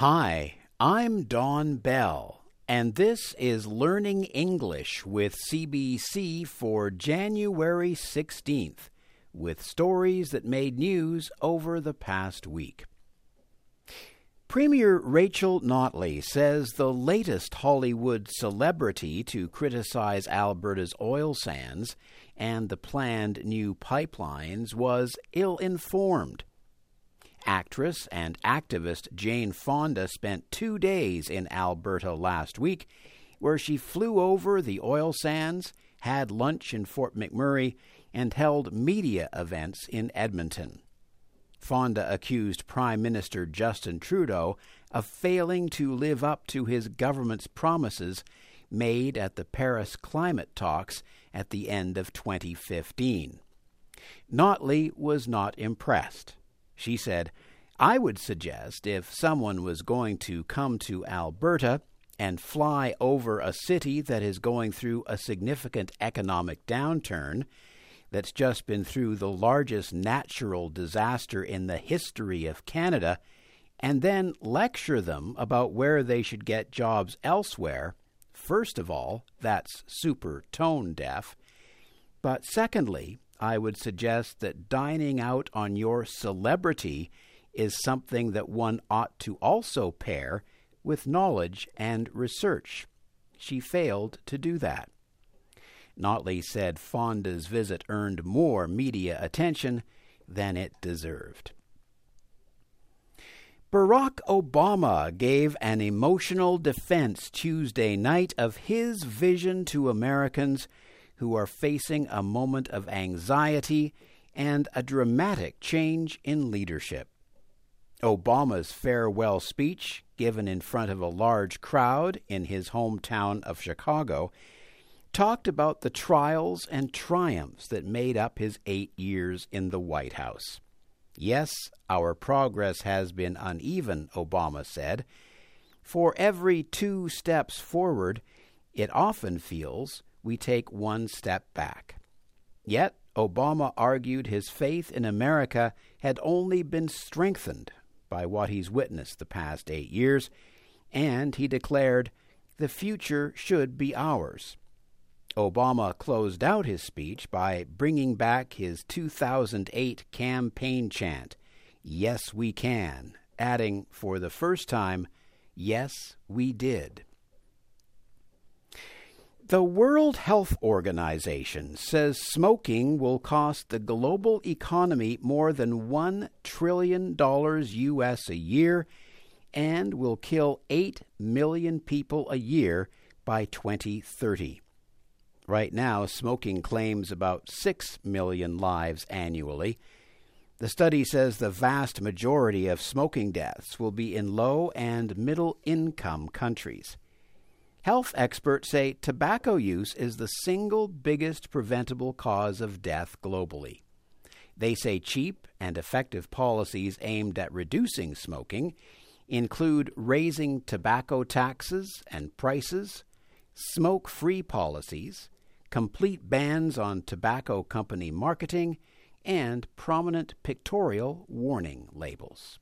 Hi, I'm Don Bell, and this is Learning English with CBC for January 16th, with stories that made news over the past week. Premier Rachel Notley says the latest Hollywood celebrity to criticize Alberta's oil sands and the planned new pipelines was ill informed. Actress and activist Jane Fonda spent two days in Alberta last week, where she flew over the oil sands, had lunch in Fort McMurray, and held media events in Edmonton. Fonda accused Prime Minister Justin Trudeau of failing to live up to his government's promises made at the Paris climate talks at the end of 2015. Notley was not impressed. She said, I would suggest if someone was going to come to Alberta and fly over a city that is going through a significant economic downturn, that's just been through the largest natural disaster in the history of Canada, and then lecture them about where they should get jobs elsewhere, first of all, that's super tone deaf. But secondly, I would suggest that dining out on your celebrity is something that one ought to also pair with knowledge and research. She failed to do that. Notley said Fonda's visit earned more media attention than it deserved. Barack Obama gave an emotional defense Tuesday night of his vision to Americans who are facing a moment of anxiety and a dramatic change in leadership. Obama's farewell speech, given in front of a large crowd in his hometown of Chicago, talked about the trials and triumphs that made up his eight years in the White House. Yes, our progress has been uneven, Obama said. For every two steps forward, it often feels we take one step back. Yet, Obama argued his faith in America had only been strengthened by what he's witnessed the past eight years, and he declared, the future should be ours. Obama closed out his speech by bringing back his 2008 campaign chant, Yes, we can, adding for the first time, Yes, we did. The World Health Organization says smoking will cost the global economy more than $1 trillion US a year and will kill 8 million people a year by 2030. Right now, smoking claims about 6 million lives annually. The study says the vast majority of smoking deaths will be in low and middle income countries. Health experts say tobacco use is the single biggest preventable cause of death globally. They say cheap and effective policies aimed at reducing smoking include raising tobacco taxes and prices, smoke free policies, complete bans on tobacco company marketing, and prominent pictorial warning labels.